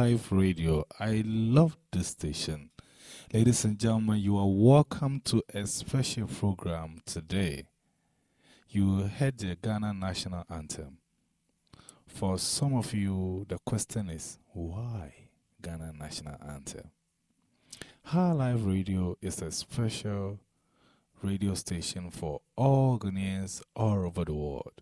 Life Radio. I love this station. Ladies and gentlemen, you are welcome to a special program today. You heard the Ghana National Anthem. For some of you, the question is why Ghana National Anthem? High Life Radio is a special radio station for all Ghanaians all over the world.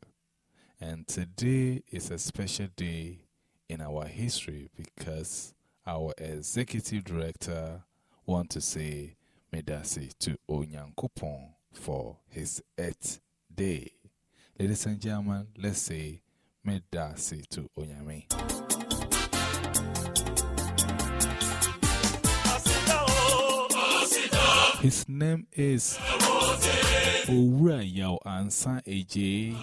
And today is a special day in our history because our executive director want to say Medasi to Onyankopon for his eighth day. Ladies and gentlemen, let's say Medasi to Onyame. His name is Owura Yao Ansan AJ,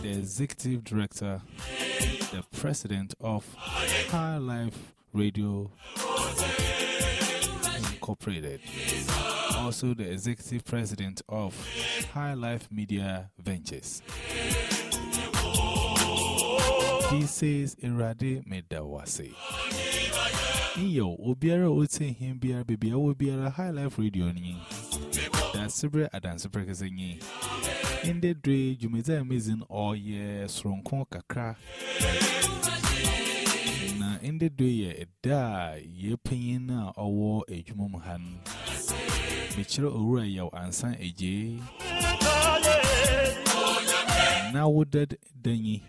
the executive director, the president of High Life Radio Incorporated, also the executive president of High Life Media Ventures. He says, Irade Medawase. Iyo, Obiara Ote him biara baby, I will be a high life radio. That's Sibre Adansi Prekazini. In the day, you may say amazing all year, strong kakra. Na in the day, a da, ye pain or a jumum han. Mitchell Ura Yao Ansan AJ. Now, would that Denny?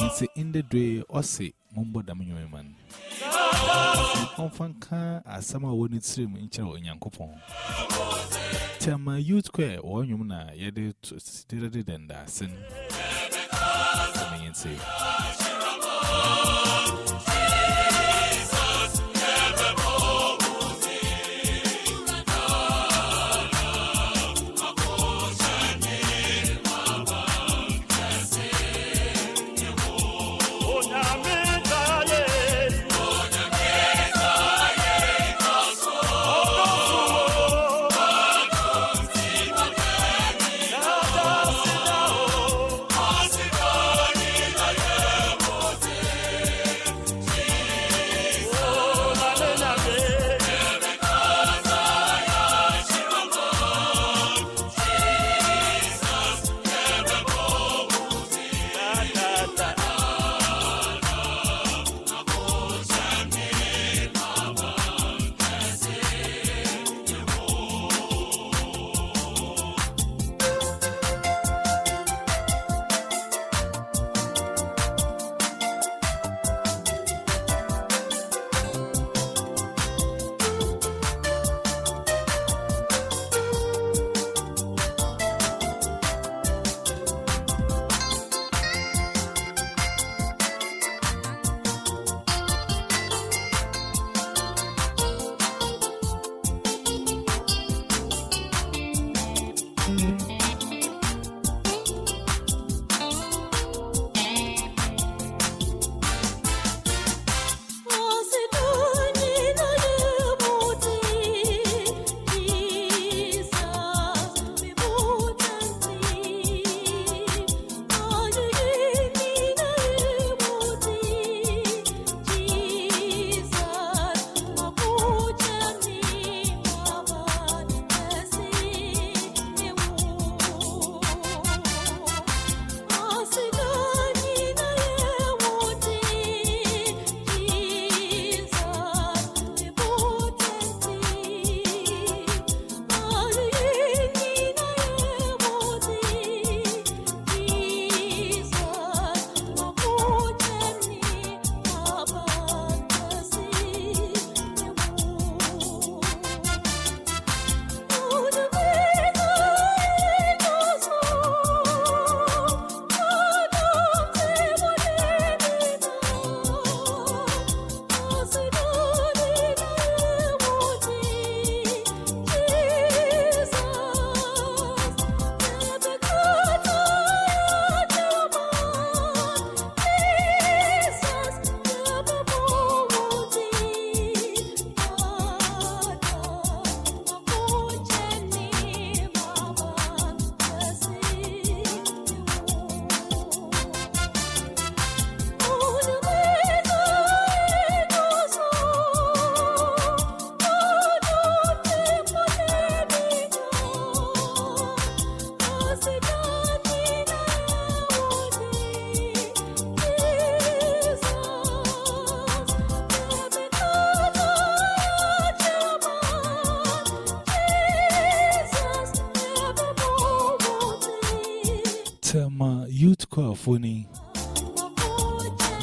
It's in the day, or say, Mumbo Damu man. Confanka as summer when it's stream in Chero in Yankopon. Tell my youth square or Yumna, yet it than that sin. Come and say.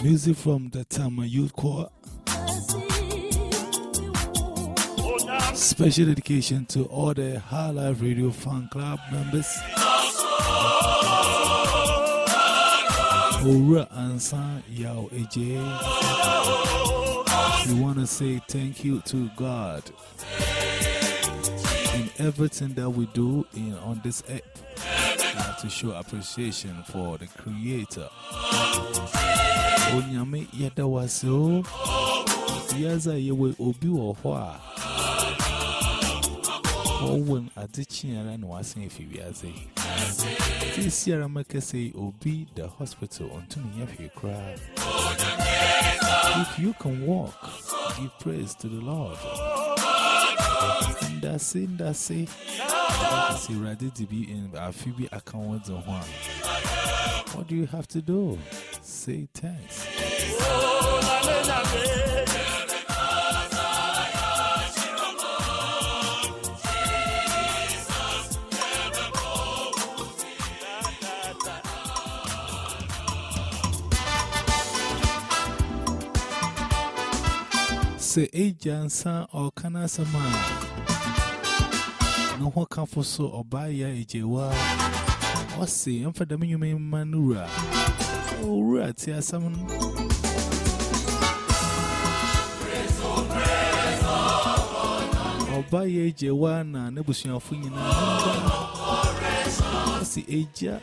Music from the Tama Youth Choir. Special dedication to all the High Life Radio Fan Club members. Ora Ansa Yao AJ. We want to say thank you to God in everything that we do in, on this earth. To show appreciation for the Creator. Onyame Yadawase o. Yaza yewe obi wo ho a. Owen adichiara no asen efi wiase. This year I'm say obi the hospital unto me yafi cry. If you can walk, give praise to the Lord. That's it, that's it. See, ready to be in a Phoebe account on one. What do you have to do? Say thanks. Say, agent, son, or man? No one can for so or buy ya a jewa. Or say, and for the menu manura. Oh, right, here, some. Ọba ya eje wa na n'ebusuafo nyinaa si eja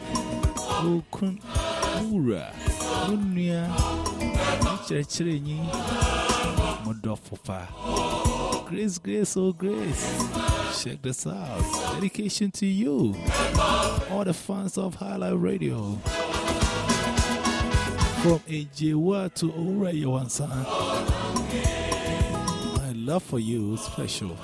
okun wura onua n'ekyerɛkyerɛ nyi modofofa Grace, Grace, oh Grace. Check this out. Dedication to you, all the fans of High Life Radio. From Ejewa to Ora Yawansa. My love for you is special.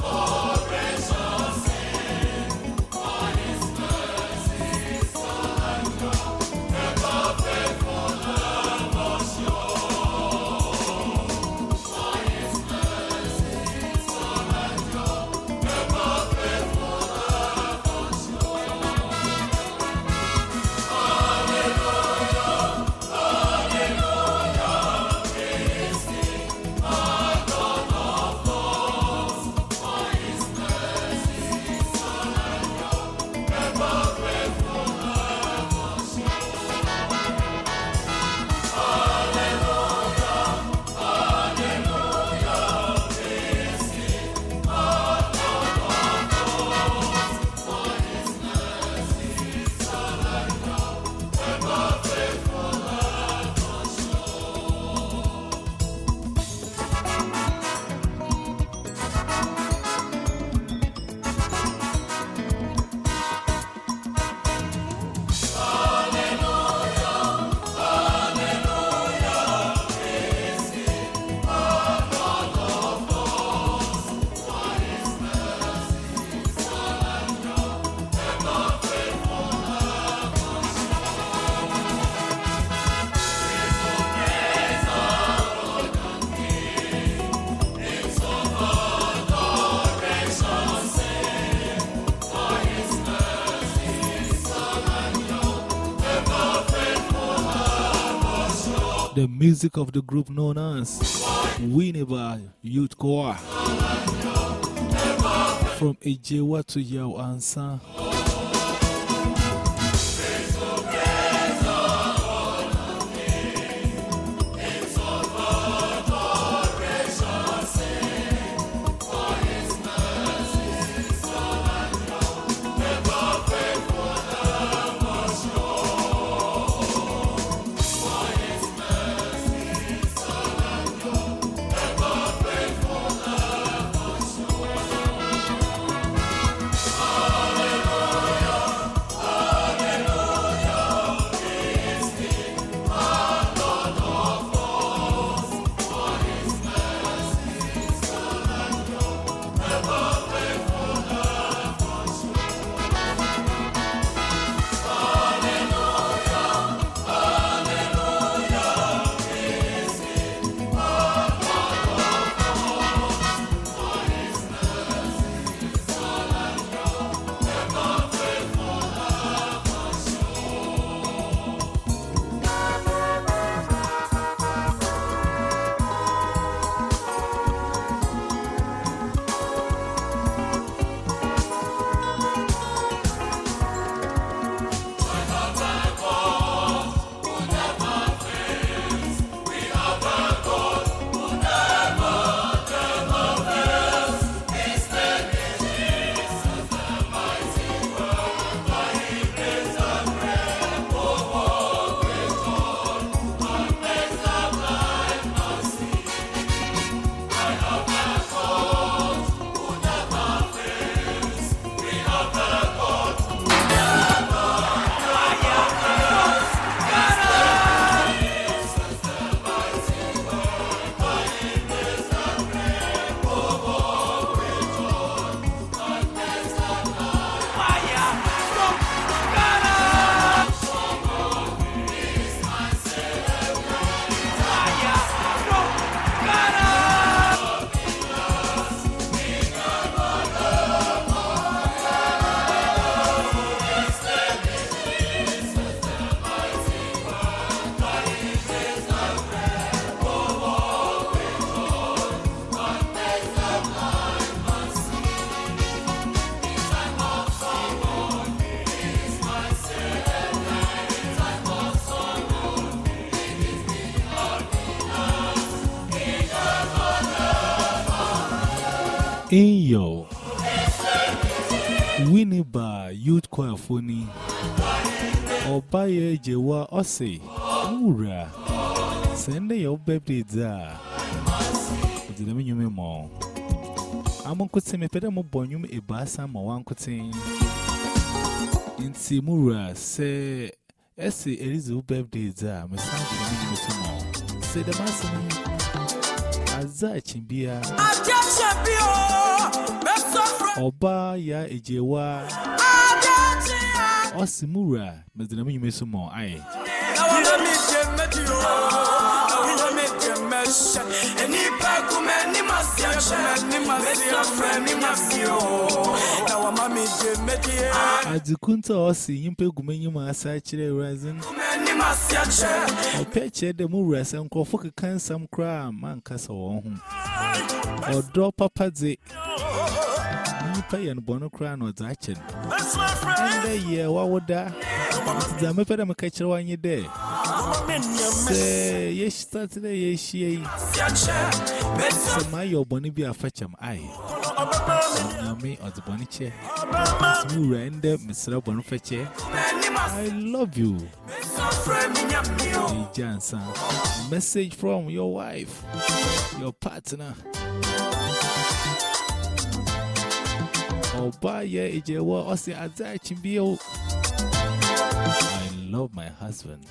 Music of the group known as Winneba Youth Choir. From Ejewa to Yao Obaye Jewa Ose Ura Send your birthday there. Did I mean you more? I'm on Kutsime Pedamo Bonum a bassa, my one cutting. In Simura say, Essie Elizu birthday there, my son, the Say the master Aza Chimbia. Oba ya ejewa Osimura, Mr. Nami Mesumo, aye. Adukunta Osi, Yimpe Gumenyu Masachire Razin. I picture the Muras and Kofuka can man, cast a home. Or drop. Nipa and Bono Crown or Zachin. And the year, what would that? The Mepeda catcher one year day. Say, yes, Saturday, yes. So, my your bonny be a fetch am I. Me or the bonny chair. You render Mr. Bonfetcher. I love you. Johnson. Message from your wife, your partner. I love my husband.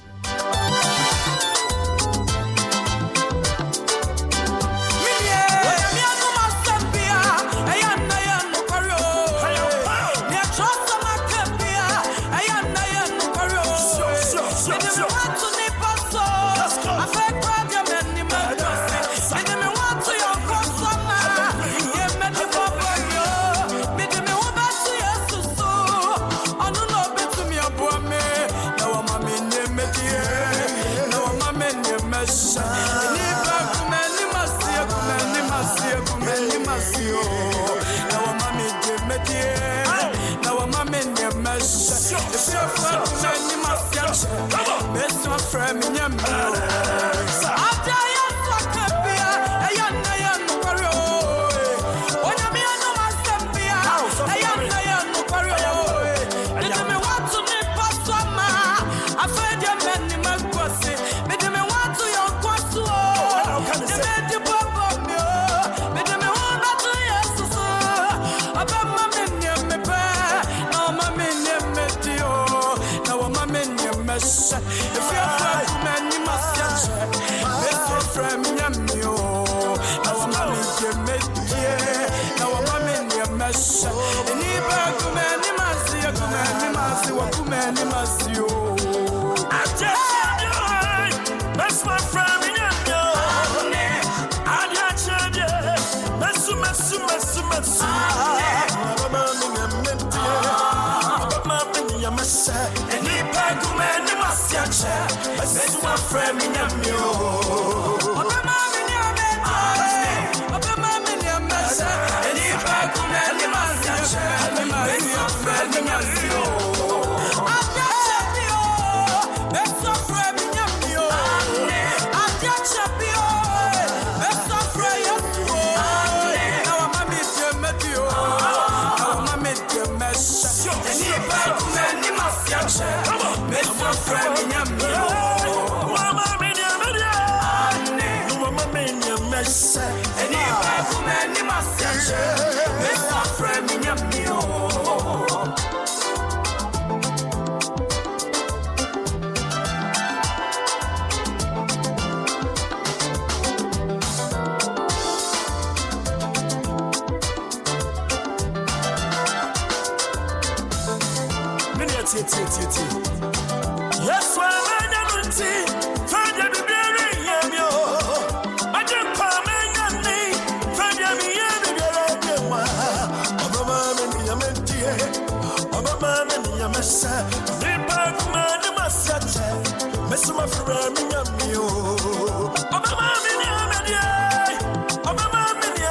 Yes, Mesuma fra mi nyami o. Obama mi ni amedi. Obama mi ni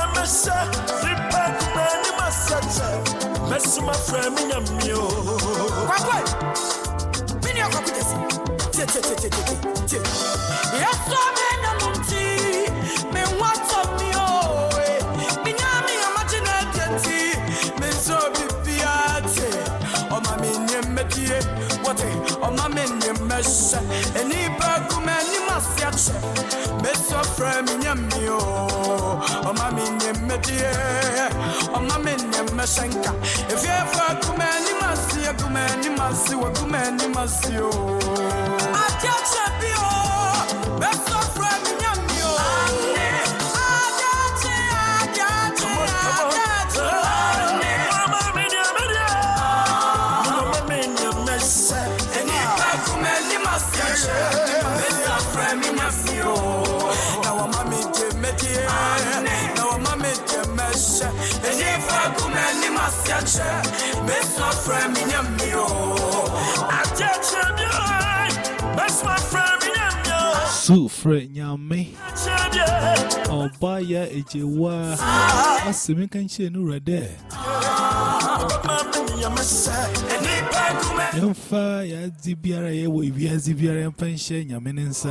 ne medie ɔma me ne mɛhyɛ nka efiefo agu m'anim ase agu m'anim ase wagu m'anim ase o ade akyɛ bi o share, best my friend in your meal. I get your best my friend in your meal. Sufre Yame Ejewa, ah. a Simican Chenu Rade. Yamfa ya zibiara yewe ibiya zibiara yamfa nshe nyame ninsa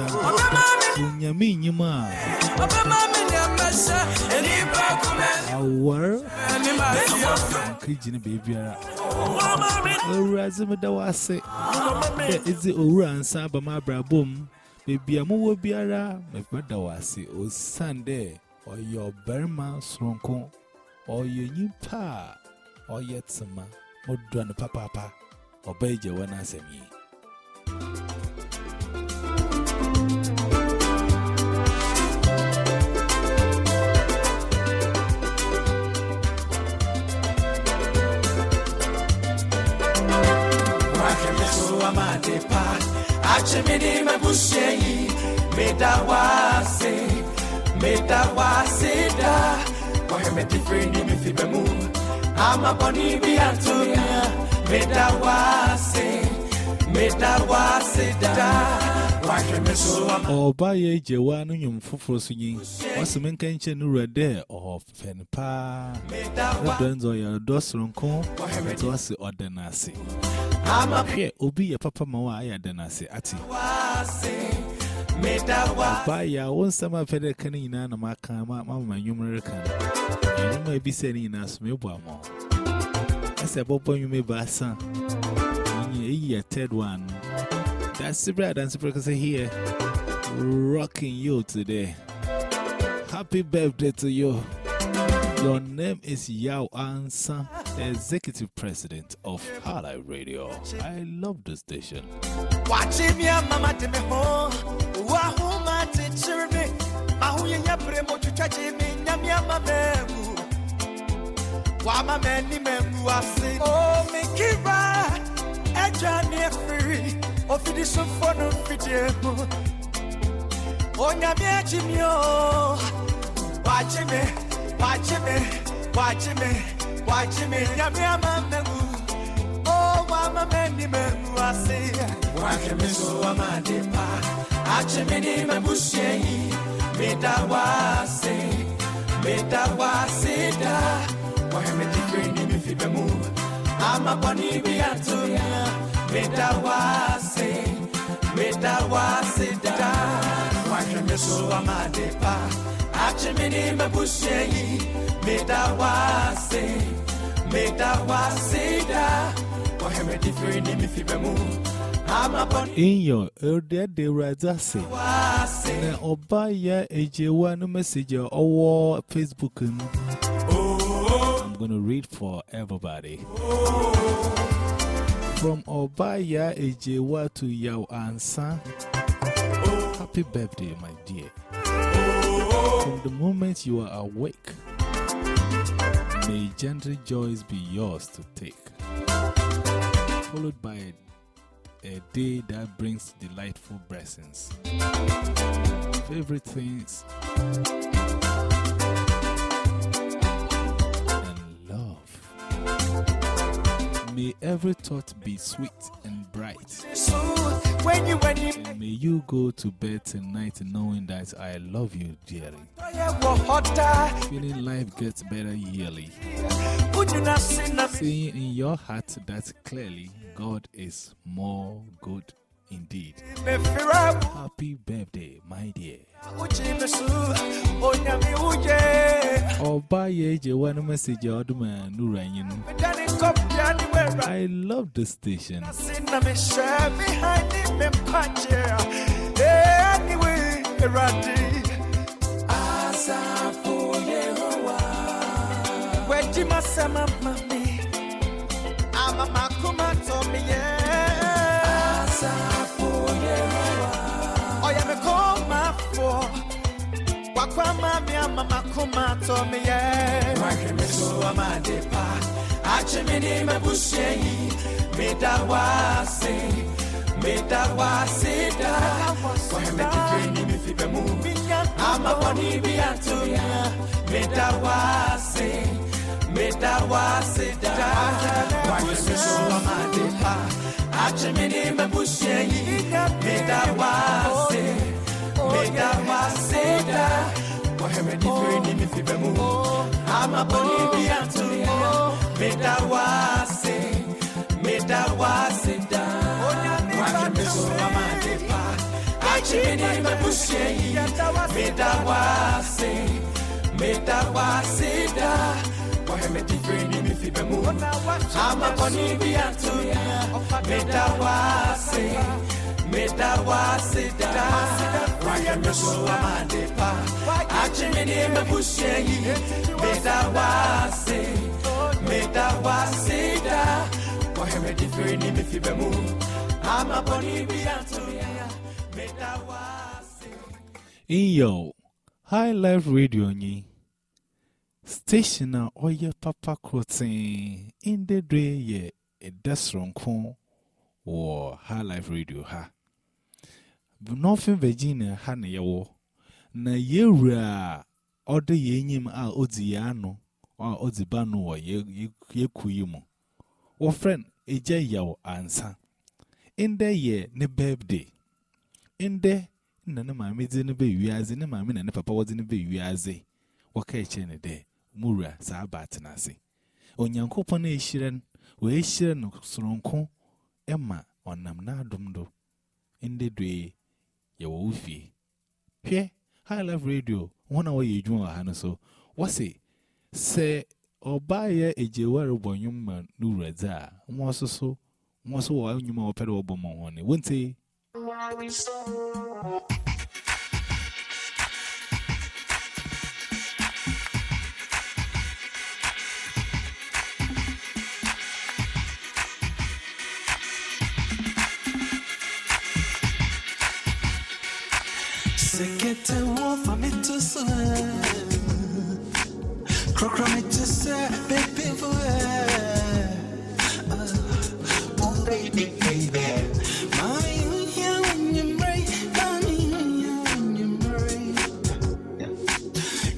Nyame nyima Awar. Krijine bebiara. Owura zime da wase. Da izi owura nsa ba ma brabom. Baby, I'm over biara, my brother was say, O Sunday, or your Burma Sronko, or your new pa, or yet some more done papa, or Beja Achimini mabusheyi medawase medawase da Waheme tifrini mifibemu Ama boni biantuya medawase medawase da Waheme suwa Ọba ya ejewa no nyom foforo so yin. Wase men kan che no rede o fen pa. Redenzo ya do sronko. To wase ordenase. Ama Hwe obi ya papa ma wa ya denase ati. bawase medawase Ba ya won sama fede kan nyina na maka ma ma ma nwumre kan. Nwuma bi se ni nyina so me bo amo. Ese bobo nwume ba san. Yin eyi ya third one. That's the brad and super here. Rocking you today. Happy birthday to you. Your name is Yao Ansa, the executive president of High Life Radio. I love the station. Mama to me, me of the symphony video. Oh, Yamia Jimio, watch me, watch me, watch me, watch me, Yamyama Memu. Oh, wama many memu I say, Watch me so wama depa, Achimini Mabushi, Medawase, Medawase da, Wahame Tifrini Mifibemu, Ama Boni Biantuya, Medawase, Medawase da, Watch me so wama depa, Achimini Mabushi, Medawase, Medawase da, Wahame Tifrini Mifibemu, Ama Boni In your elder day, Razase. Wase. Na oba ya ejewa no message or Facebook. n- I'm going to read for everybody. Oh, From Obaya Ejewa to Yao Ansa. Happy birthday, my dear. From the moment you are awake, may gentle joys be yours to take. Followed by a, a day that brings delightful blessings. Favorite things May every thought be sweet and bright. When you when you And may you go to bed tonight knowing that I love you dearly. Feeling life gets better yearly. would you not see? Seeing in your heart that clearly God is more good indeed. I Happy birthday, my dear. would you miss? Oh, yeah, me, Wakwa mami ama makuma Tommy, yeah. Wakeme so amadepa. Achimini mebushei. Medawase. Medawase da. Waheme kikeni mifibe mu. Ama boni biantuya. Medawase. Medawase da. Wakeme so amadepa. Achimini mebushei. Medawase. Medawase da. Waheme kikeni mifibe mu. Ama boni biantuya. Oh. Medawase. Medawase da. Wakeme so amadepa. Achimini mebushei. Medawase. Medawase da. Waheme kikeni mifibe mu. Ama boni biantuya. Medawase. Medawase da. Wakeme so amadepa. Achimini mebushei. Medawase. Medawase da. metawasedawayamesoamadepa acemene mabusheyi metawase metawaseda wahemediferini mifibemu amabonibiantoyaya metawase iyo high life radio nyi station a ɔyɛ papa kroten inde dre yɛ ɛda soronko wɔ high life radio ha. Northern Virginia, Hana yawo. Na yewra order ye nyim a odziano or odzibano or ye ye kuyimo. Or friend, a jay yaw answer. In the year, ne birthday. In the na na maame dzi ne be wiaze ne maame na ne papa wodzi ne be wiaze waka eche ne de mura saa batena ase onyankopon na ehyiren wo ehyiren no soronko ema onam na adom do inde due yɛ wɔ wo fie. Hwɛ high life radio wɔn a wɔyɛ adwuma wɔ ha no so wɔse sɛ ɔbaa yɛ agyewa rebɔ nnwom ma no wuradze a wɔn so so wɔn so wɔ nnwuma wɔpɛ dɛ wɔbɔ ma wɔn ne wɔnti Sekete wo fa mi to so Krokro mi to se baby for ah, Oh baby baby. Mommy you here when you break Mommy you here when you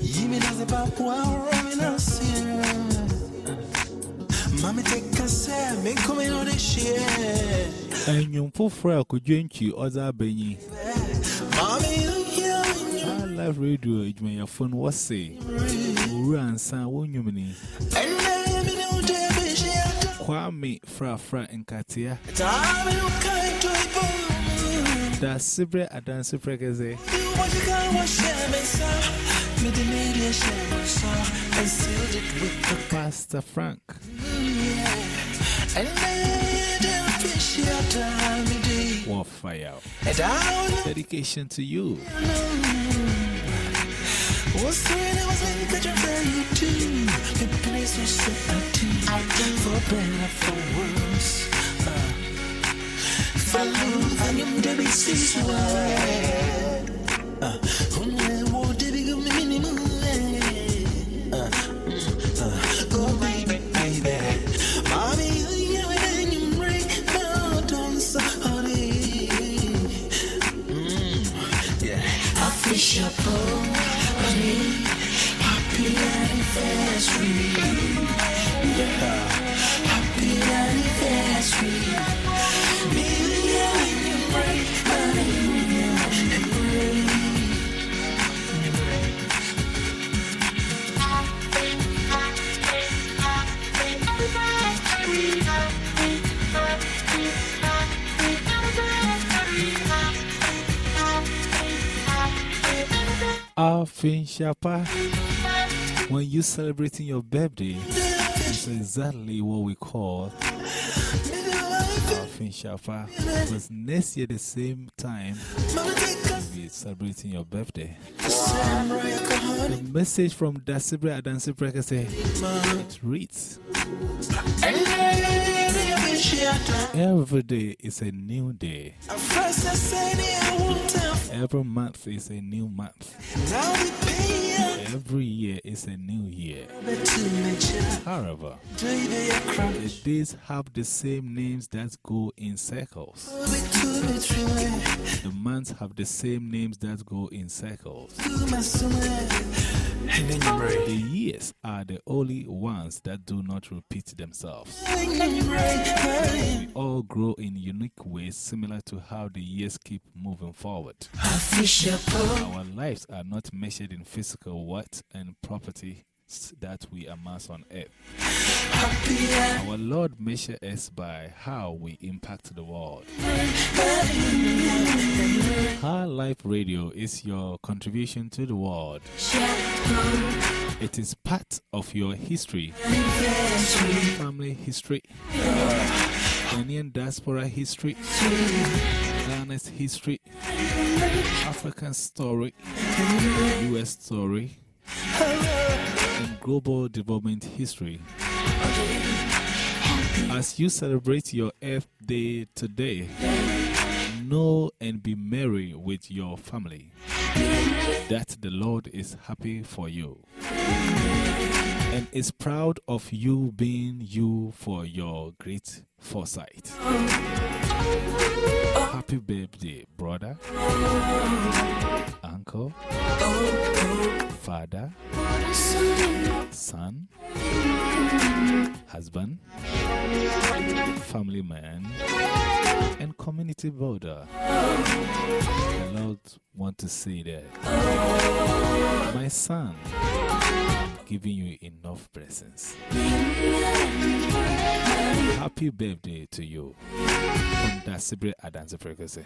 Yimi does about wow rolling us Mommy take a set me coming on this shit Enyum nkatea Time you can't do it da sebrɛ adanse prɛkɛsɛ What you got was shame so Me the media shame so And sealed it pastor frank. And then the fish your time me day wɔfire And down dedication to you was when I was the for you The place was set out to For better for worse For love the anniversary. Yeah. When you're celebrating your birthday, it's exactly what we call Fin Shafa. Because next year, the same time, you'll be celebrating your birthday. The message from Dasibre Adansibre can say, it reads Every day is a new day. Every month is a new month. Every year is a new year. However, the days have the same names that go in circles. The months have the same names that go in circles. The years are the only ones that do not repeat themselves. We all grow in unique ways, similar to how the years keep moving forward. Our lives are not measured in physical wealth and property that we amass on earth. Our Lord measures us by how we impact the world. High Life Radio is your contribution to the world. It is part of your history, family history, Ghanaian diaspora history, Ghana's history, African story, US story, global development history. As you celebrate your Earth Day today, know and be merry with your family that the Lord is happy for you and is proud of you being you for your great foresight. Happy birthday, brother, uncle, father, son, husband, family man, and community builder. The Lord want to say that, my son, giving you enough blessings. Happy birthday to you. From Dasibre Adansi Frequency.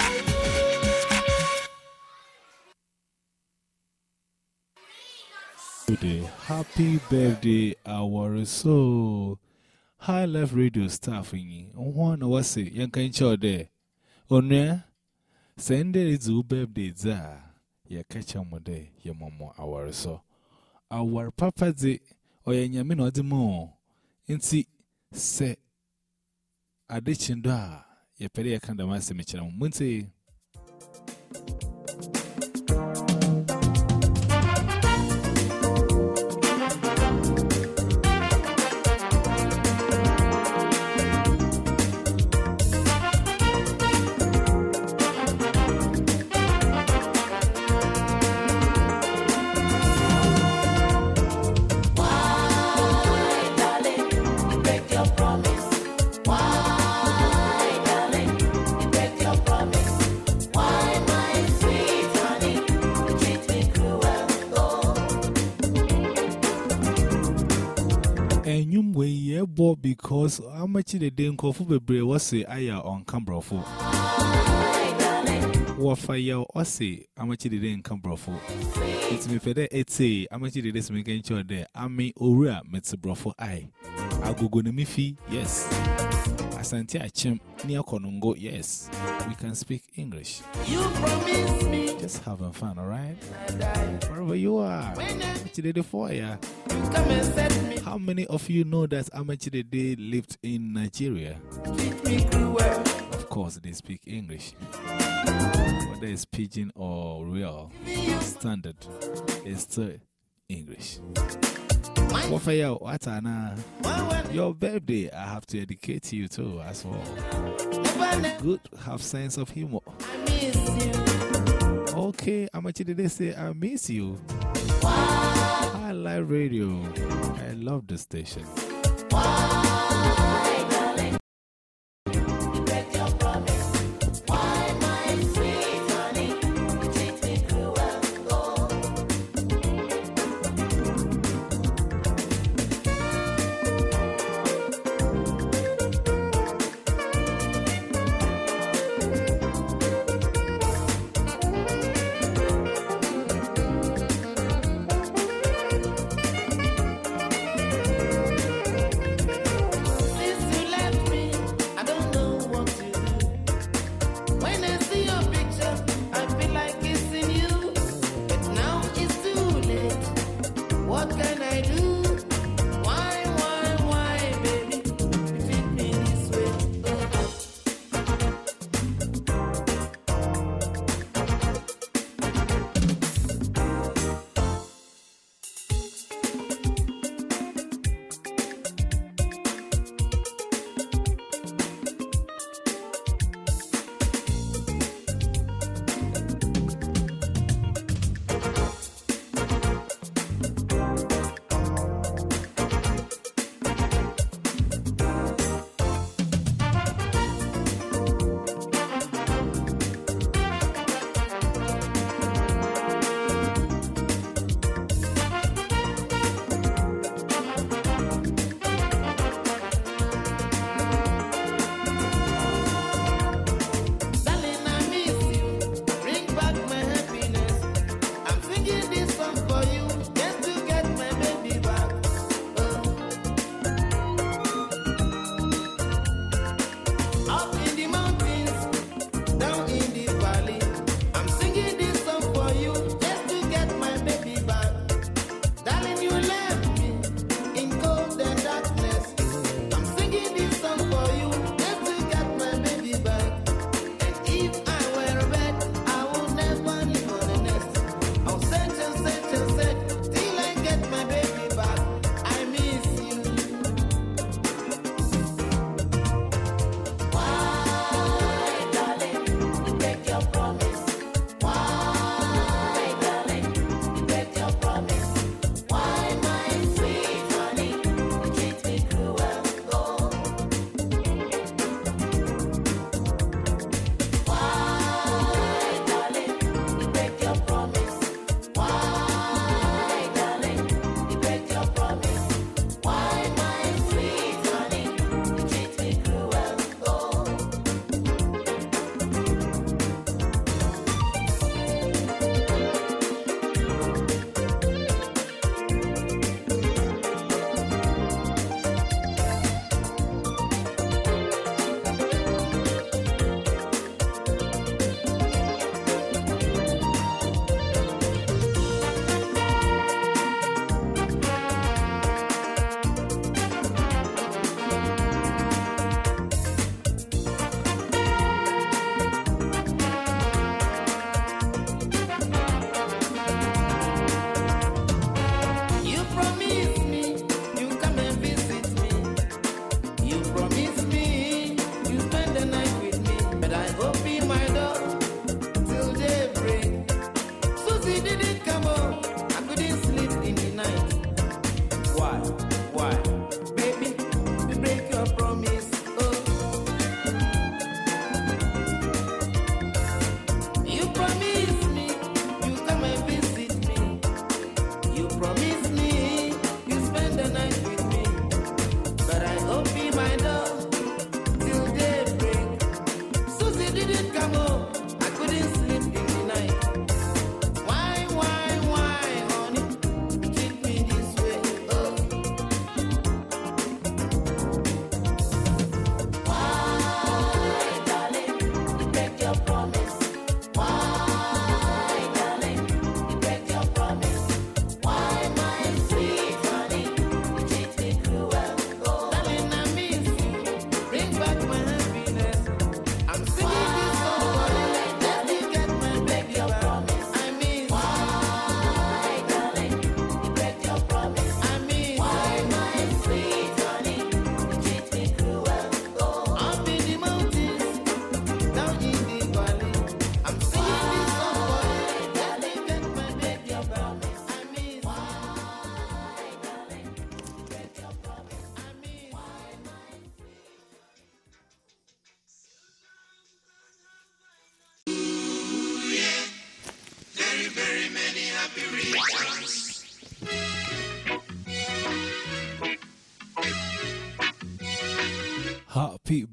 Today, happy birthday, our soul. High Life Radio staff in one was it, young kind child there. Onre, send it your birthday, za. Ya catch a mode, your mama, our so. Our papa, de, or your yamin or the more. And see, say, addition da, ya peri a kind of master, Mitchell, Munty. You may ye bo because how much the day coffee be brave was say I on camera for. What fire or say how much the day camera for. It's me for the eight say how much the days making sure there. I may ora met's brofo I. I go go to me fee, yes. Asante Akim near Konongo, yes. We can speak English. You promised me, Just having fun, alright? Wherever you are, four, yeah. come and set me, How many of you know that Amachide Day lived in Nigeria? treat me cruel. Of course, they speak English. Whether it's pidgin or real, standard, it's still English. You? What Anna? Your birthday, I have to educate you too, as well. Good, have sense of humor. Okay, Amachi, did they say I miss you? I like radio. I love the station.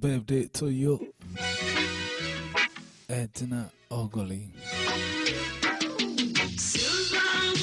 birthday to you, Edna Ogholi. So long,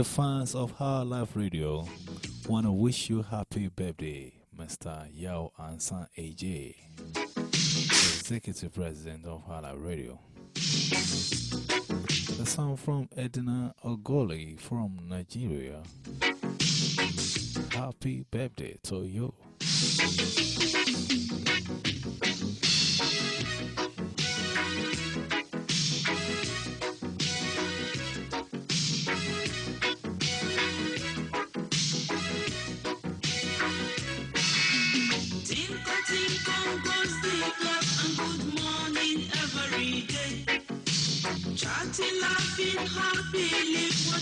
the fans of High Life Radio want to wish you happy birthday, Mr. Yao Ansan AJ, Executive President of High Life Radio. A song from Edna Ogholi from Nigeria. Happy birthday to you.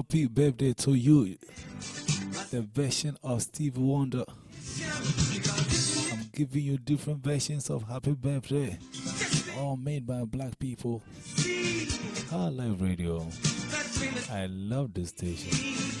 Happy birthday to you. The version of Steve Wonder. I'm giving you different versions of Happy Birthday, all made by black people. I love radio. I love this station.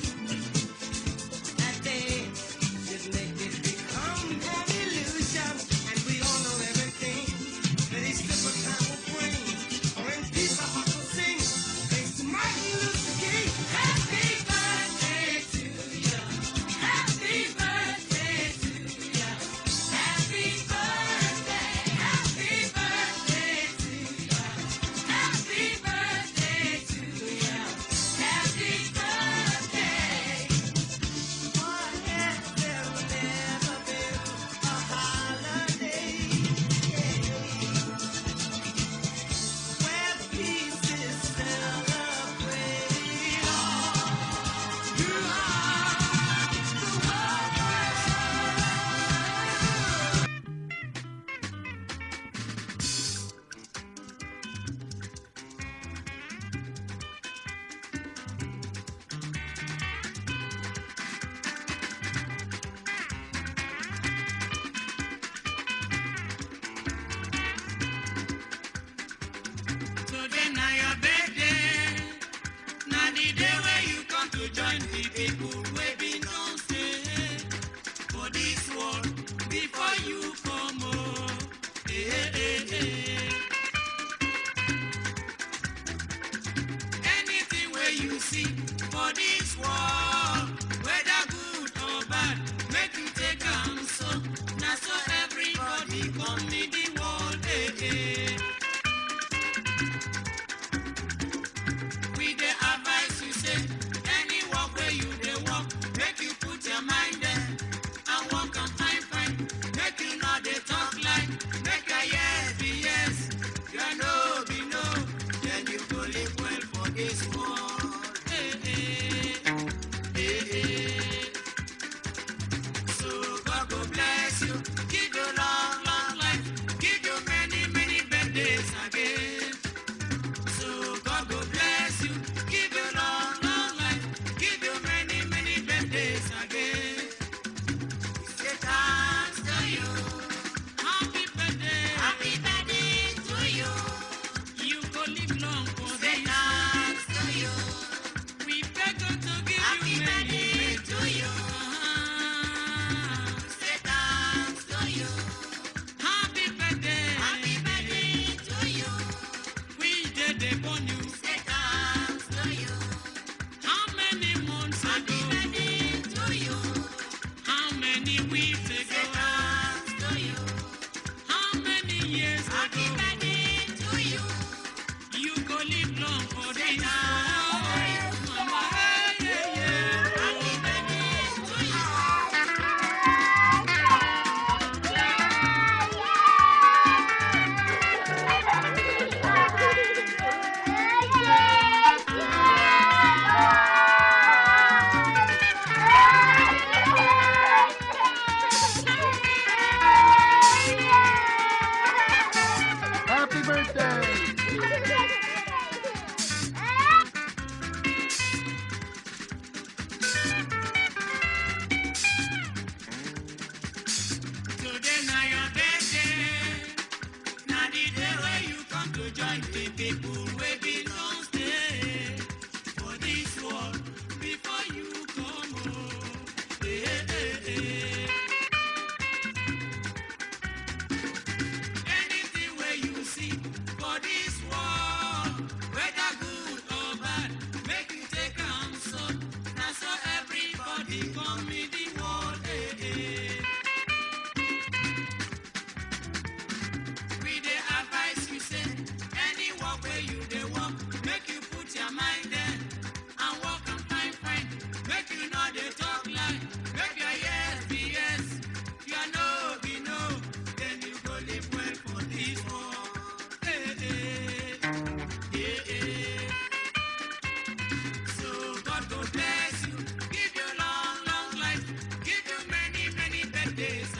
Many birthdays again.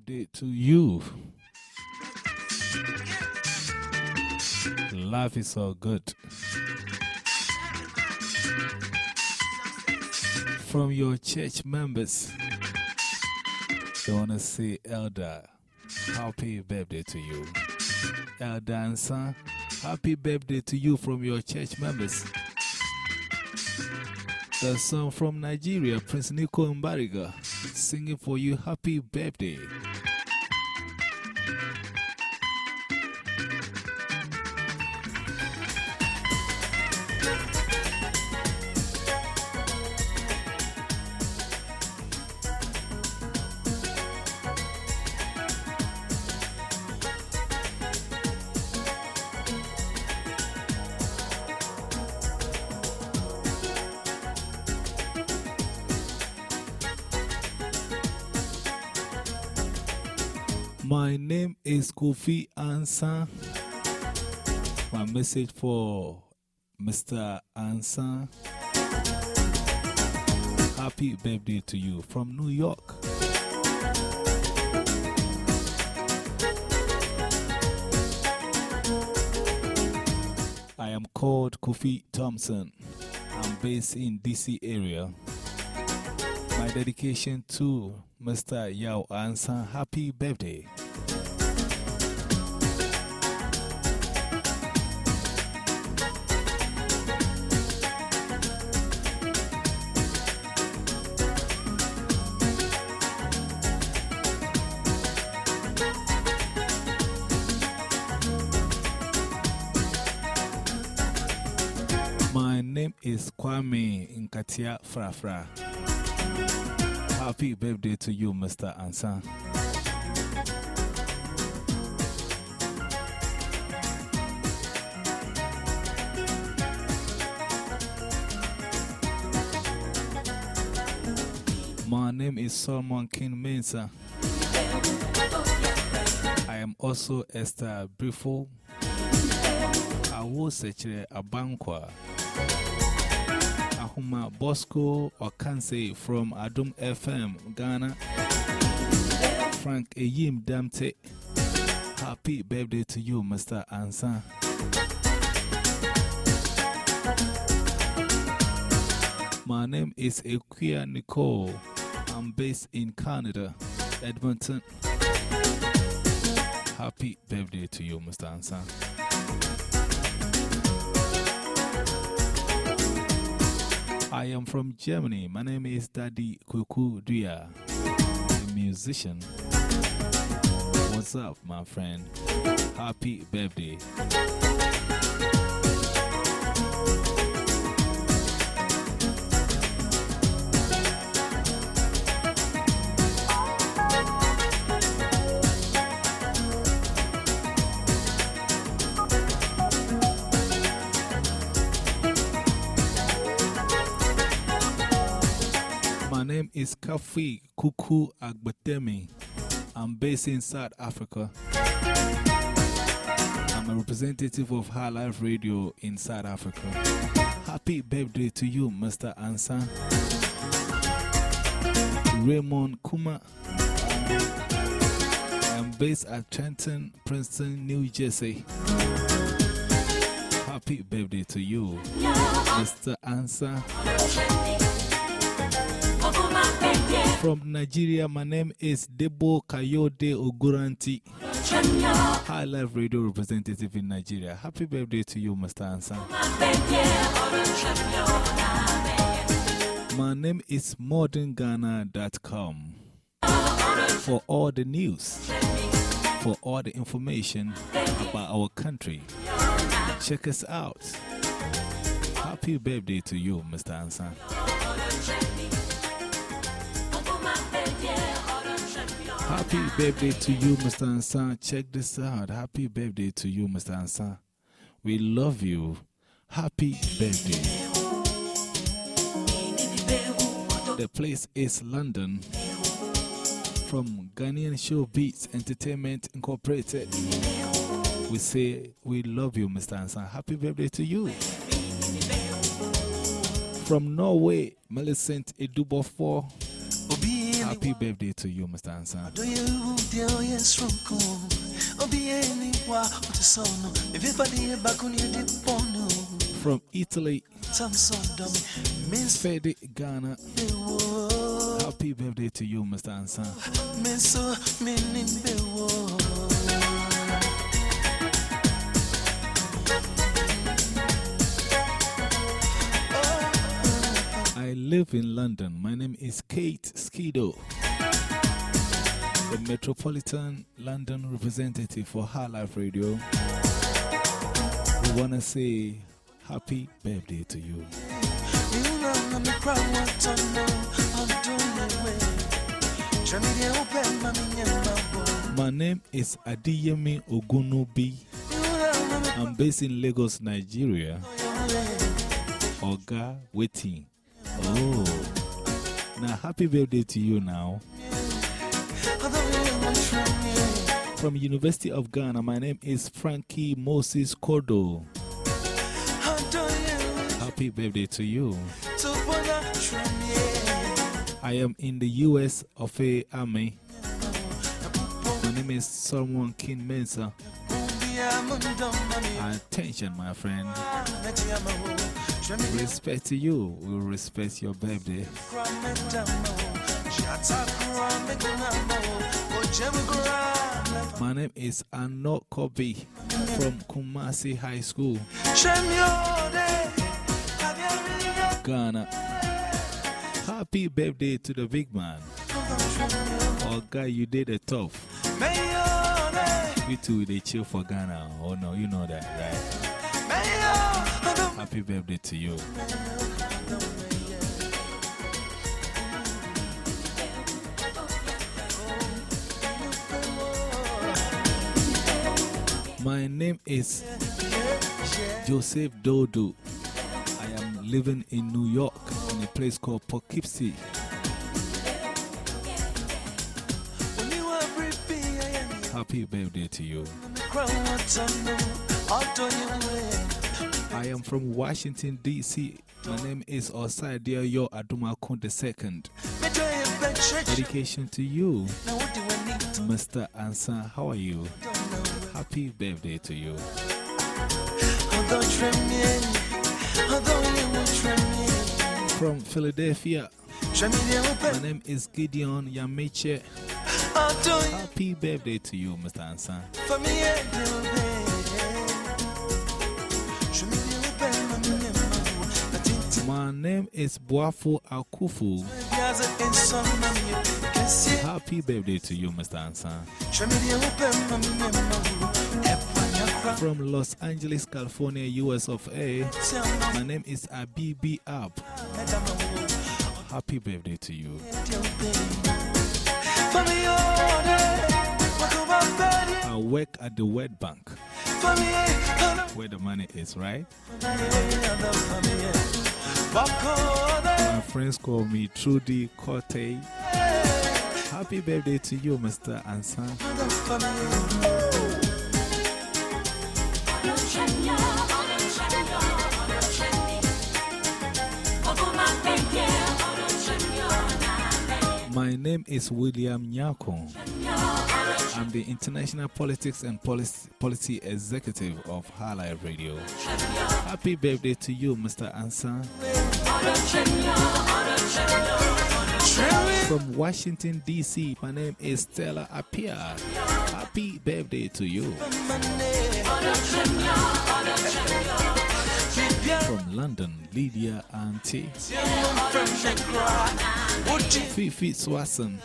Birthday to you. Life is so good. From your church members, they want to say, Elder, happy birthday to you. Elder and son, happy birthday to you from your church members. The song from Nigeria, Prince Nico Mbarga, singing for you happy birthday. Kofi Ansan. My message for Mr. Ansan. Happy birthday to you from New York. I am called Kofi Thompson. I'm based in DC area. My dedication to Mr. Yao Ansan, happy birthday. Is Kwame Nkatia Frafra. Happy birthday to you, Mr. Ansan. My name is Solomon King Mensa. I am also Esther Brifo. I search a bankwa. Ahuma Bosco or Kanse from Adum FM, Ghana. Frank Eyim Damte. Happy birthday to you, Mr. Ansan. My name is Equia Nicole. I'm based in Canada, Edmonton. Happy birthday to you, Mr. Ansan. I am from Germany. My name is Daddy Kuku Duya, a musician. What's up, my friend? Happy birthday. Is Kafi Kuku Agbatemi. I'm based in South Africa. I'm a representative of High Life Radio in South Africa. Happy birthday to you, Mr. Ansan. Raymond Kuma. I'm based at Trenton, Princeton, New Jersey. Happy birthday to you, Mr. Ansan. From Nigeria, my name is Debo Kayode Oguranti, High Life Radio representative in Nigeria. Happy birthday to you, Mr. Ansan. My name is modernghana.com for all the news, for all the information about our country. Check us out. Happy birthday to you, Mr. Ansan. Happy birthday to you, Mr. Ansan. Check this out. Happy birthday to you, Mr. Ansan. We love you. Happy birthday. The place is London. From Ghanaian Show Beats Entertainment Incorporated. We say we love you, Mr. Ansan. Happy birthday to you. From Norway, Millicent Edubofo. Obi Happy birthday to you, Mr. Ansan. Do you deal yes from cool? Obi any wa what is so no. Everybody back on your dip pono. From Italy, Some son dummy. Miss Fede, Ghana. Happy birthday to you, Mr. Ansan. I live in London. My name is Kate Skido, the Metropolitan London representative for High Life Radio. We want to say happy birthday to you. You know I'm crowd what I know. I'm doing it way. Try me to open my name is Adiyemi Ogunubi. I'm based in Lagos, Nigeria. Oh, Oga waiting. Oh. Now, happy birthday to you now. From University of Ghana, my name is Frankie Moses Kodo. Happy birthday to you. I am in the U.S. of A. Army. My name is Solomon King Mensa. Attention, my friend. Respect to you. We respect your birthday. My name is Anok Kobi from Kumasi High School, Ghana. Happy birthday to the big man. Oh, guy, you did a tough. You too, they chill for Ghana. Oh, no, you know that, right? Happy birthday to you. My name is Joseph Dodo. I am living in New York in a place called Poughkeepsie. Happy birthday to you. I am from Washington, D.C. My name is Osaidia Yo Adumakun II. Dedication to you, Mr. Ansa. How are you? Happy birthday to you. From Philadelphia, my name is Gideon Yameche. Happy birthday to you, Mr. Ansa. My name is Boafo Akufu. Happy birthday to you, Mr. Ansa. From Los Angeles, California, US of A, my name is Abibi Ab. Happy birthday to you. I work at the World Bank, where the money is, right? My friends call me Trudy Corte. Happy birthday to you, Mr. Ansan. My name is William Nyako. I'm the International Politics and Policy, Policy Executive of High Life Radio. Happy birthday to you, Mr. Ansan. From Washington, D.C., my name is Stella Apia. Happy birthday to you. From London, Lydia Auntie. Fifi Swanson.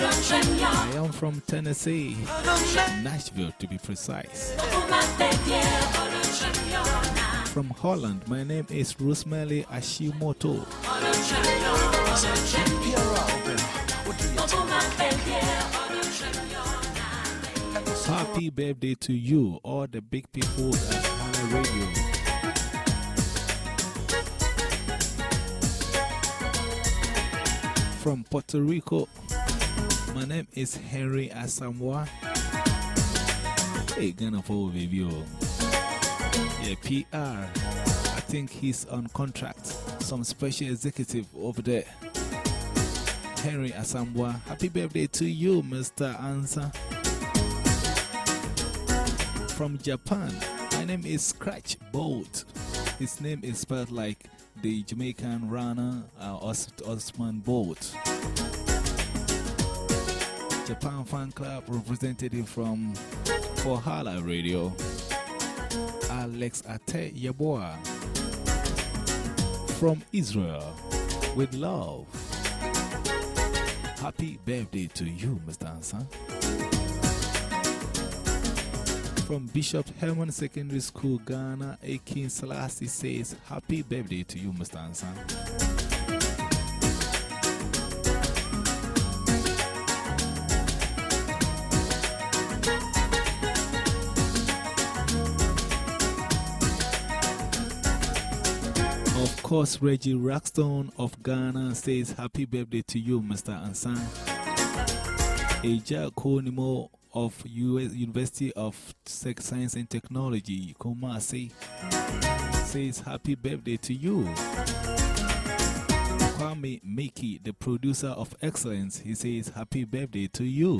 I am from Tennessee, Nashville to be precise. From Holland, my name is Rosemary Ashimoto. Happy birthday to you, all the big people at Hala Radio. From Puerto Rico, my name is Henry Asamoah. Hey, Ghana for oh. Yeah, PR. I think he's on contract. Some special executive over there. Henry Asamoah. Happy birthday to you, Mr. Ansa. From Japan, my name is Scratch Bolt. His name is spelled like the Jamaican runner uh, Os Osman Bolt. Japan Fan Club representative from For Hala Radio. Alex Ate Yaboa from Israel with love. Happy birthday to you, Mr. Ansan. From Bishop Herman Secondary School, Ghana, Akin Selassie says, Happy birthday to you, Mr. Ansan. Course, Reggie Rockstone of Ghana says, Happy birthday to you, Mr. Ansan. Eja Konimo of US University of Sex Science and Technology, Kumasi, says, Happy birthday to you. Kwame Miki, the producer of Excellence, he says, Happy birthday to you.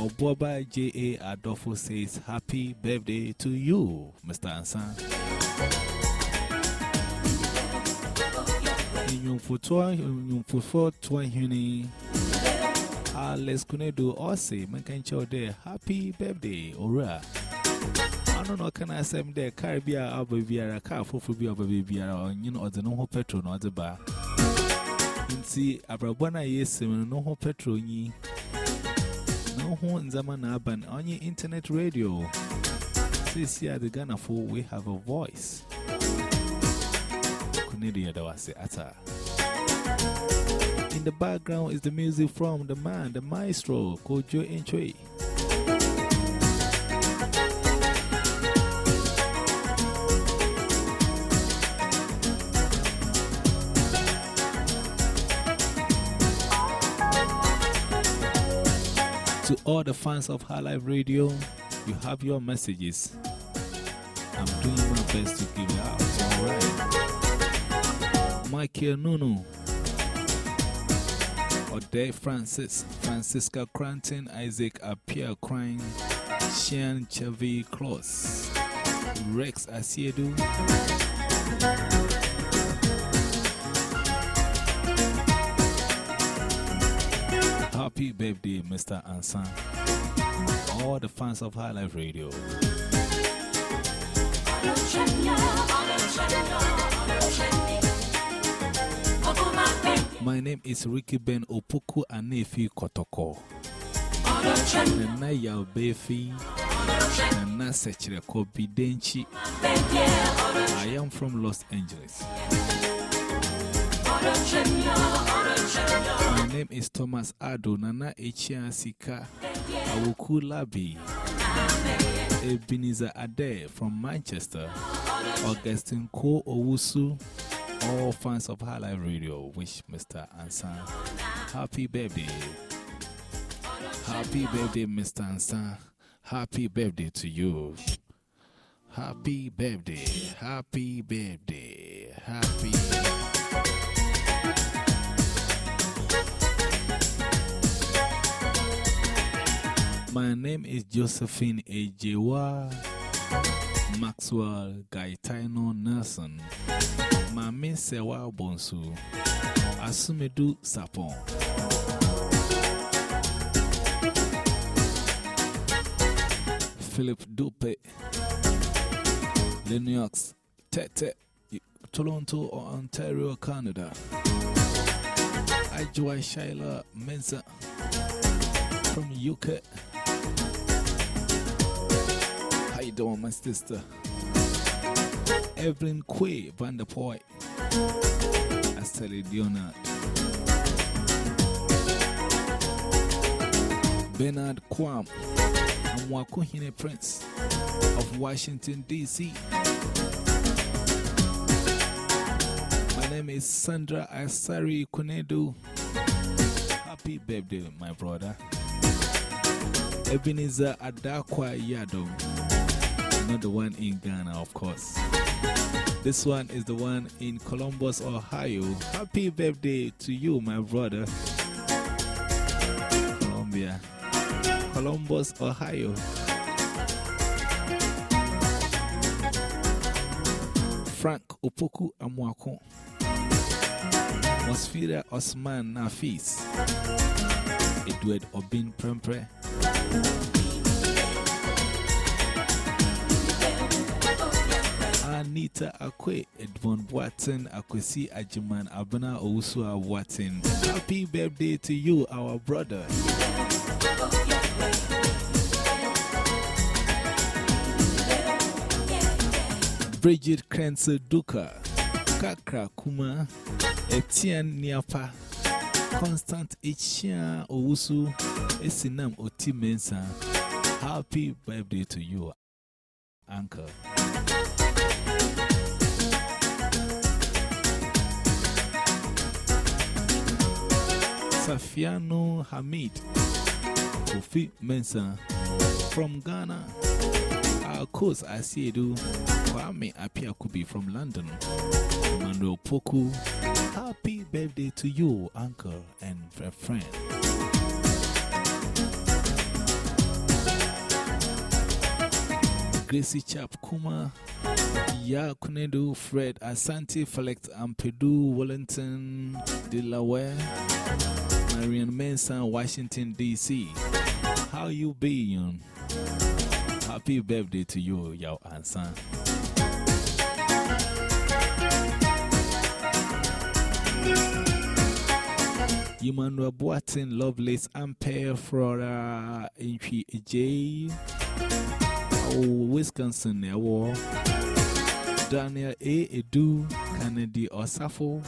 Oboba J.A. Adolfo says, Happy birthday to you, Mr. Ansan. Nyumfuto Twahuni Alex Kunedo Ose, Mankancho there, Happy birthday, Ora. I don't know, can I say there, Caribbean, Abba Viara, car Baby Viara, or you know, the no petrol, not the bar. See, Abrabana, yes, no petrol, ye. No one Zaman Aban on your internet radio. This year, the Ghana for we have a voice. In the background is the music from the man, the maestro, Kojo Antwi. To all the fans of High Life Radio, you have your messages. I'm doing my best to give it out. Michael Nunu. Ode Francis, Francisca Cranton, Isaac Apia Crime, Sean Chavi Close, Rex Asiedu. Happy birthday, Mr. Ansan. All the fans of High Life Radio. My name is Ricky Ben Opoku Anefi Kotoko. Nana Yao Befi. Nana Sechere Kobi Denchi. I am from Los Angeles. My name is Thomas Ado Nana Echia Sika Awuku Labi Ebenezer Ade from Manchester Augustine Ko Owusu All fans of High Life Radio wish Mr. Ansan happy birthday Happy birthday Mr. Ansan Happy birthday to you Happy birthday Happy birthday Happy My name is Josephine Ejewa Maxwell Gaetano Nelson. Mami Sewa Bonsu. Asumedu Sapon. Philip Dupe. Lennox Tete. Toronto, Ontario, Canada. Ajwa Shaila Mensa from UK. How you doing, my sister? Evelyn Quay Van der Poy. Astelle Leonard. Bernard Kwam. I'm Wakuhine Prince of Washington, D.C. My name is Sandra Asari Kunedu. Happy birthday, my brother. Ebenezer Adakwa Yado. Not the one in Ghana, of course. This one is the one in Columbus, Ohio. Happy birthday to you, my brother. Columbia. Columbus, Ohio. Frank Opoku Amwako. Mosfira Osman Nafis. Edward Obin Prempre. Anita Akwe, Edmond Boatin, Akwesi Ajiman, Abana Owusua Boatin. Happy birthday to you, our brother. Bridget Krense Duka, Kakra Kuma, Etienne Niapa, Constant Echia Owusu, Esinam Oti Mensa. Happy birthday to you, Uncle. Safiano Hamid, Kofi Mensa from Ghana. Of course, you. Kwame Apia could be from London. Emmanuel Poku, happy birthday to you, uncle and friend. Gracie Chap Kuma, Ya Kunedu, Fred Asante, Felix Ampedu, Wellington, Delaware, Marian Manson, Washington, D.C. How you being? Happy birthday to you, Yao Ansan. Emmanuel Boatin, Lovelace, Ampere, Flora, J. Oh, Wisconsin, Awo. Daniel A. Edu, Kennedy Osafo.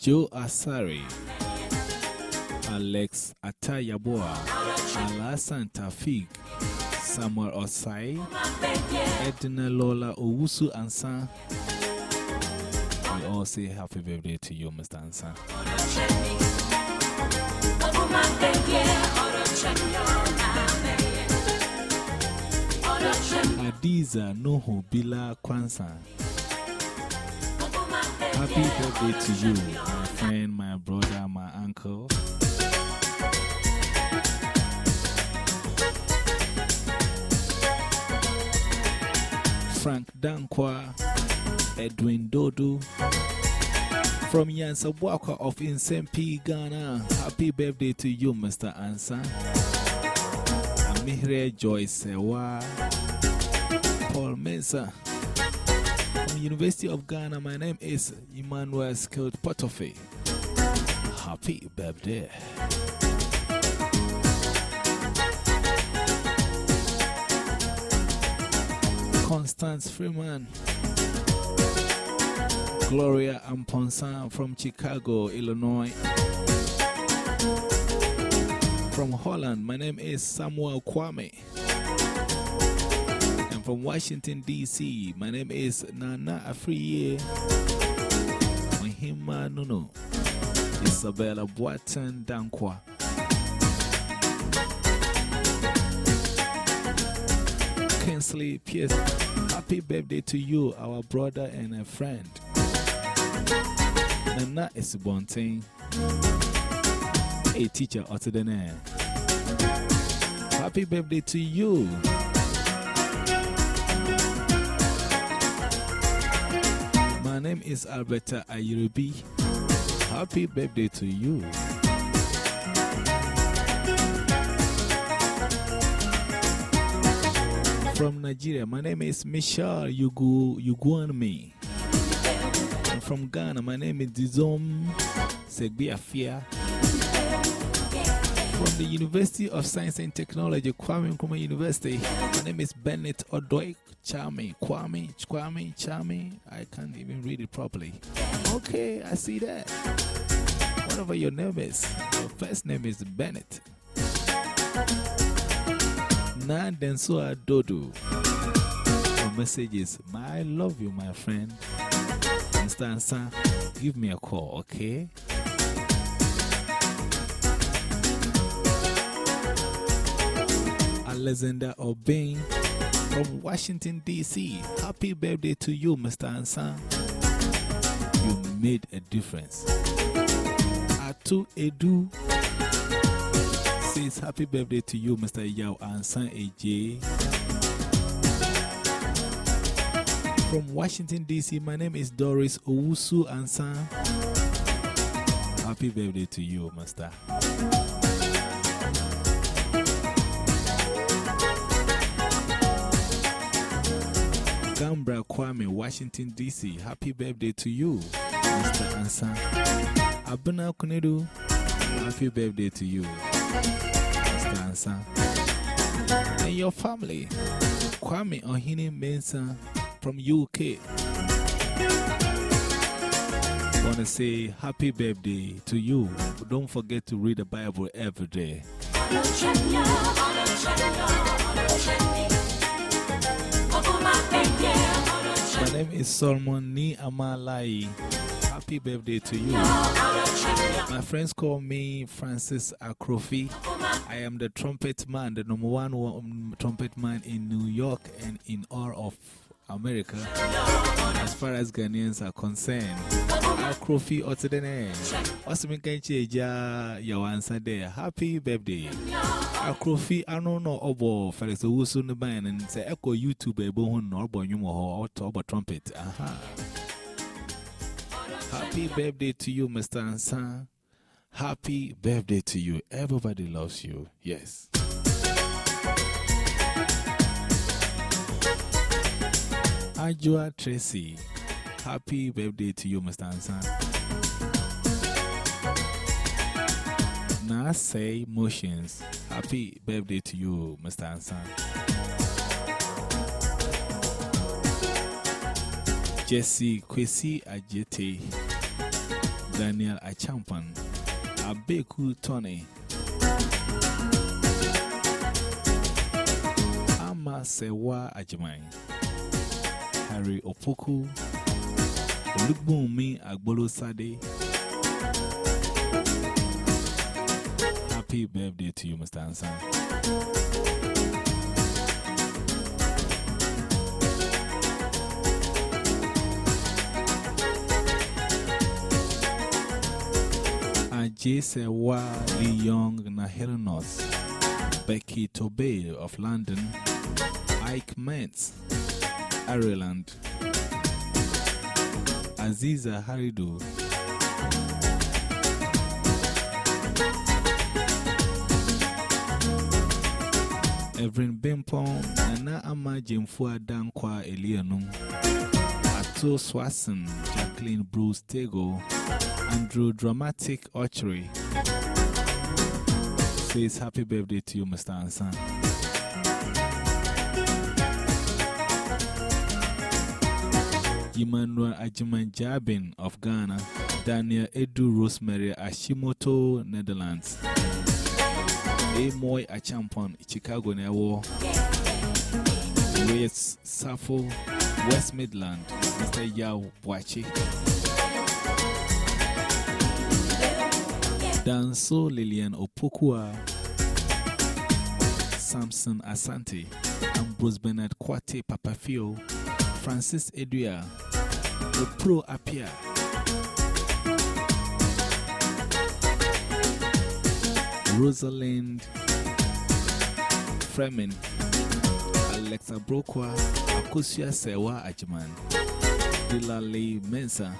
Joe Asari, Alex Atayaboa, Alasan Tafig, Samuel Osai, Edna Lola Owusu Ansa. We all say happy birthday to you, Mr. Ansa. Adiza Noho Bila Kwansa. Happy birthday to you, my friend, my brother, my uncle. Frank Dankwa, Edwin Dodo, from Yansabwaka of Insempi, Ghana. Happy birthday to you, Mr. Ansa. Amihre Joyce Sewa, Paul Mensah. From University of Ghana, my name is Emmanuel Skilled Potofe. Happy birthday. Constance Freeman. Gloria Amponsan from Chicago, Illinois. From Holland, my name is Samuel Kwame. From Washington, D.C., my name is Nana Afriye Mahima Nuno. Isabella Boatan Dankwa. Kinsley Pierce, happy birthday to you, our brother and a friend. Nana is Bonting, a teacher name. Happy birthday to you. My name is Alberta Ayurubi. Happy birthday to you. From Nigeria, my name is Michelle Yugu Yuguanmi. And from Ghana, my name is Dizom Segbiafia. From the University of Science and Technology, Kwame Nkrumah University, my name is Bennett Odoi Chami. Kwame, Kwame, Chami. I can't even read it properly. Okay, I see that. Whatever your name is, your first name is Bennett. Na Densua Dodo. Your message is, I love you, my friend. Mr. Ansa, give me a call, okay? Alexander Obin from Washington, D.C. Happy birthday to you, Mr. Ansan. You made a difference. Atu Edu says happy birthday to you, Mr. Yao Ansan AJ. From Washington, D.C., my name is Doris Owusu Ansan. Happy birthday to you, Master. Gambra Kwame, Washington, D.C. Happy birthday to you, Mr. Ansan. Abuna Kunedu, happy birthday to you, Mr. Ansan. And your family, Kwame Ohini Mensah from UK. Want to say happy birthday to you. Don't forget to read the Bible every day. Name is Ni Amalai. Happy birthday to you. My friends call me Francis Akrofi. I am the trumpet man, the number one um, trumpet man in New York and in all of America. As far as Ghanaians are concerned, Akrofi me can change your answer there? Happy birthday. Akrofi, I don't know about Felix Owusu band and say echo YouTube a bone or bonum or about trumpet. Aha. Happy birthday to you, Mr. Ansan. Happy birthday to you. Everybody loves you. Yes. Ajua Tracy. Happy birthday to you, Mr. Ansan. Nasay Motions. Happy birthday to you, Mr. Ansan. Jesse Kwesi Ajete, Daniel Achampan, Abeku Tony, Ama Sewa Ajimai, Harry Opoku, Olubunmi Agbolo Sade. Happy birthday to you, Mr. Ansan. Ajay Sewa Lee Young Nahirinos, Becky Tobey of London, Ike Metz, Ireland, Aziza Haridu, Evelyn Bimpon, Nana Ama Jemfua Dankwa Elianum, Ato Swanson, Jacqueline Bruce Tego, Andrew Dramatic Archery says happy birthday to you, Mr. Ansan. Emmanuel Ajiman Jabin of Ghana, Daniel Edu Rosemary Ashimoto, Netherlands, Amoy Achampon, Chicago Newo, West Sappho, West Midland, Mr. Yao Boachi. Danso Lillian Opokua, Samson Asante, Ambrose Bernard Kwate Papafio, Francis Edua, Opro Apia, Rosalind Freeman, Alexa Brokwa, Akosia Sewa Ajiman, Dilale Mensa.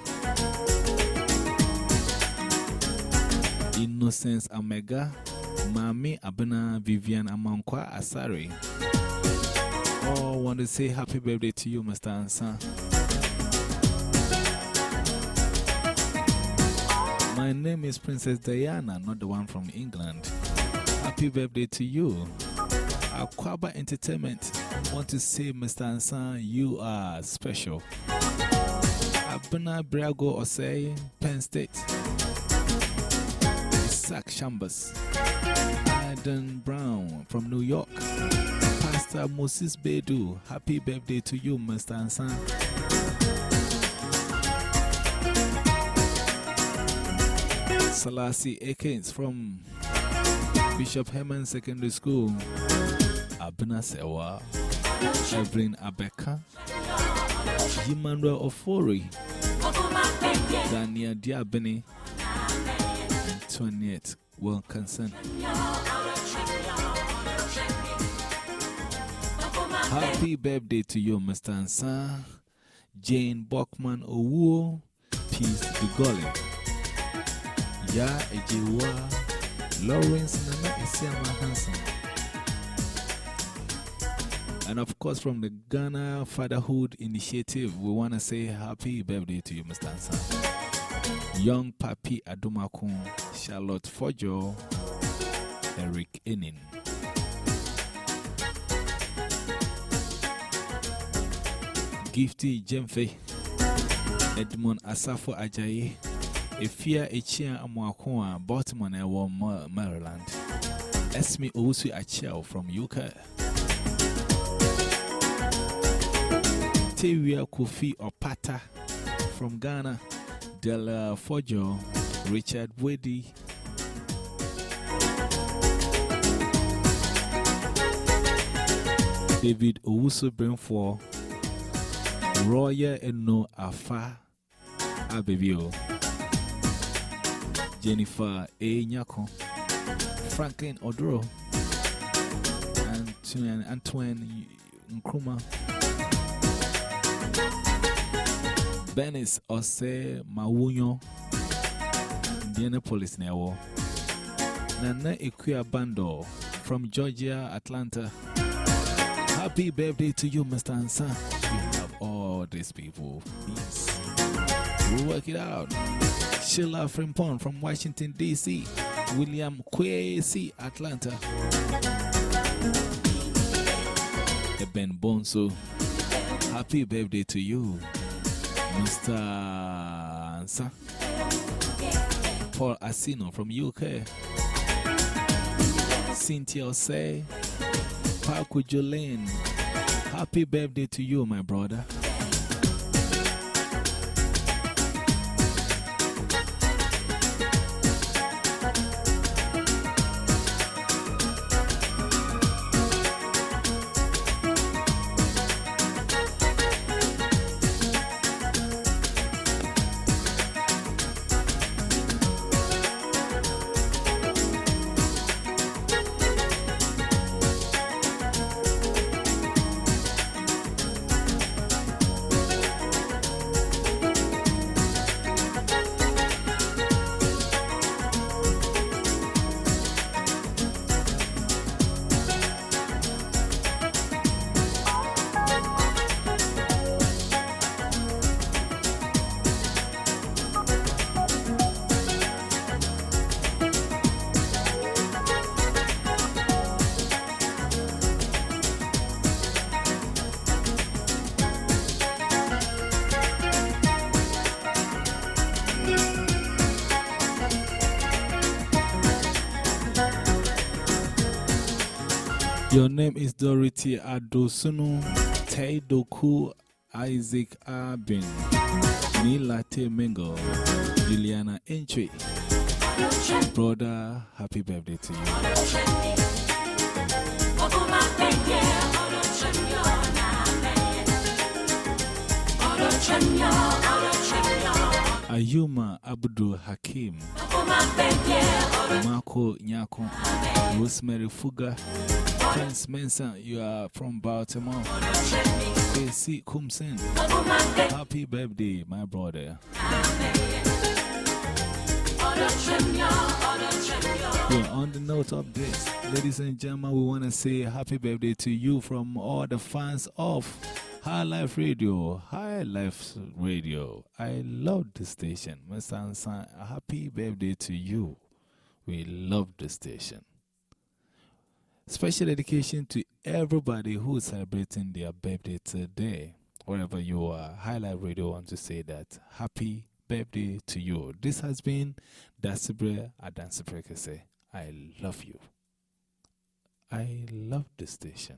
Innocence Omega, Mami Abena Vivian Amankwa Asari. Oh, want to say happy birthday to you, Mr. Ansan. My name is Princess Diana, not the one from England. Happy birthday to you. Aquaba Entertainment want to say, Mr. Ansan, you are special. Abena Brago Osei, Penn State. Isaac Chambers, Adam Brown from New York, Pastor Moses Bedu. Happy birthday to you, Mr. Ansan. Salasi Akins from Bishop Herman Secondary School, Abena Sewa, Evelyn Abeka, Emmanuel Ofori, Daniel Diabini, Antoinette Wilkinson. Happy birthday to you, Mr. Ansa, Jane Bockman Owuo, Peace Bigoli, Ya Ejiwa, Lawrence Nana Isiama Hansen. And of course, from the Ghana Fatherhood Initiative, we want to say happy birthday to you, Mr. Ansa. Young Papi Adumakun, Charlotte Fojo, Eric Enin. Gifty Jemfe, Edmond Asafo Ajayi, Efia Echia Amwakwa, Baltimore, Maryland. Esme Owusu Achel from UK. Tewia Kofi Opata from Ghana. Della Fojo, Richard Wedi. David Owusu Brenfor. Roya Eno Afa Abebio. Jennifer A. Nyako. Franklin Odro. Antoine, Antoine Nkrumah. Benis Ose Mawunyo. Indianapolis Newo. Nana Ikuya Bando from Georgia, Atlanta. Happy birthday to you, Mr. Ansa. These people. We'll work it out. Sheila Frimpon from Washington, D.C. William Kwesi, Atlanta. Eben Bonso. Happy birthday to you, Mr. Ansa. Paul Asino from UK. Cynthia Osei. Paku Jolene. Happy birthday to you, my brother. Name is Dorothy Adosunu Taidoku Isaac Abin Nilate Mingo Juliana Entry. Brother, happy birthday to you. Ayuma Abdul Hakim Marco Nyako Rosemary Fuga Prince Mensa, you are from Baltimore. KC Kumsen. Happy birthday, my brother. Yeah, on the note of this, ladies and gentlemen, we want to say happy birthday to you from all the fans of High Life Radio. High Life Radio. I love the station. Mr. Ansan, happy birthday to you. We love the station. Special dedication to everybody who is celebrating their birthday today. Wherever you are, High Life Radio wants to say that happy birthday to you. This has been Dasibre Adansibre Kese. I love you. I love the station.